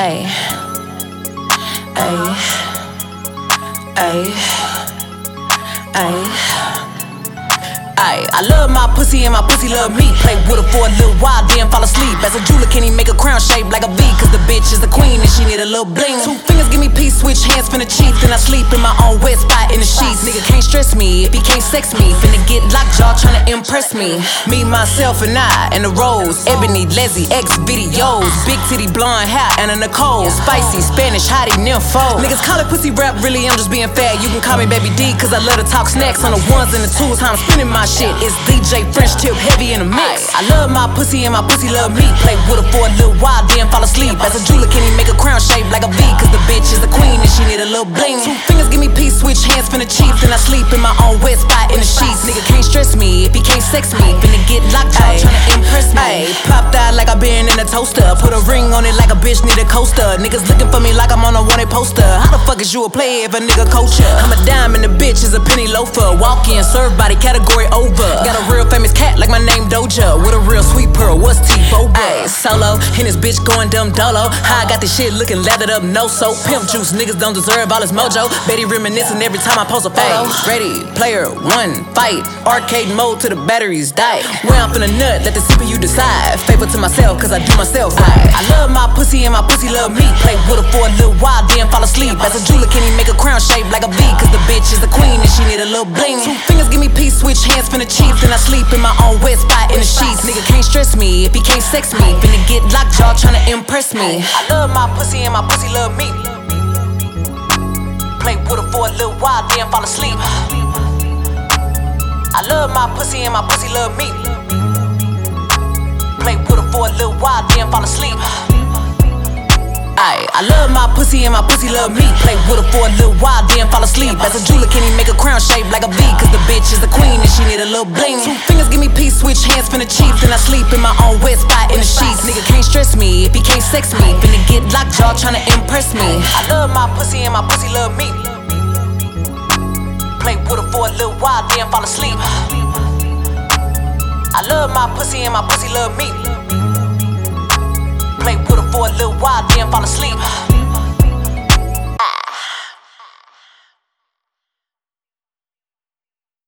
Ayy. Ayy. Ayy. Ayy. Ay, I love my pussy and my pussy love me. Play with her for a little while, then fall asleep. As a jeweler, can he make a crown shape like a V? Cause the bitch is the queen and she need a little bling. Two fingers give me peace, switch hands, finna cheat. Then I sleep in my own wet spot in the sheets. Nigga can't stress me if he can't sex me. Finna get lockjaw tryna impress me. Me, myself, and I, and the rose. Ebony, Leslie, X videos. Big titty, blonde hair, and a Nicole. Spicy, Spanish, hottie, nympho. Niggas call it pussy rap, really, I'm just being fat. You can call me Baby D, cause I love to talk snacks on the ones and the twos. How I'm spinning my shit. It's DJ French tip heavy in the mix. I love my pussy and my pussy love me. Play with her for a little while, then fall asleep. As a jeweler, can he make a crown shape like a V? Cause the bitch is a queen and she need a little bling. Two fingers give me peace, switch hands finna cheap. Then I sleep in my own wet spot in the sheets. Nigga can't stress me if he can't sex me. Finna get locked out, tryna impress me. Ay, popped out like I been in a toaster. Put a ring on it like a bitch need a coaster. Niggas looking for me like I'm on a wanted poster. How the fuck is you a player if a nigga coach ya? I'm a dime bitch is a penny loafer. Walk in, serve body, category over. Got a real famous cat like my name Doja. With a real sweet pearl, what's T Boba? Ayy, solo, and this bitch going dumb dolo. How I got this shit looking lathered up, no soap. Pimp juice, niggas don't deserve all this mojo. Betty reminiscing every time I post a photo. Ready, player, one, fight. Arcade mode to the batteries die. Where I'm finna nut, let the CPU decide. Favor to myself, cause I do myself right. I love my pussy and my pussy love me. Play with her for a little while, then fall asleep. As a jeweler, can he make a crown shape like a V? Cause the bitch is the queen and she need a little bling. Two fingers give me peace, switch hands finna cheap. Then I sleep in my own wet spot in the sheets. Nigga can't stress me if he can't sex me. Finna get lockjaw tryna impress me. I love my pussy and my pussy love me. Play with her for a little while, then fall asleep. I love my pussy and my pussy love me. Play with her for a little while, then fall asleep. Ay, I love my pussy and my pussy love me. Play with her for a little while, then fall asleep. As a jeweler, can he make a crown shape like a V? Cause the bitch is the queen and she need a little bling. Two fingers give me peace, switch hands finna cheap. Then I sleep in my own wet spot in the sheets. Nigga can't stress me if he can't sex me. Finna get lockjaw tryna impress me. I love my pussy and my pussy love me. Play with her for a little while, then fall asleep. I love my pussy and my pussy love me.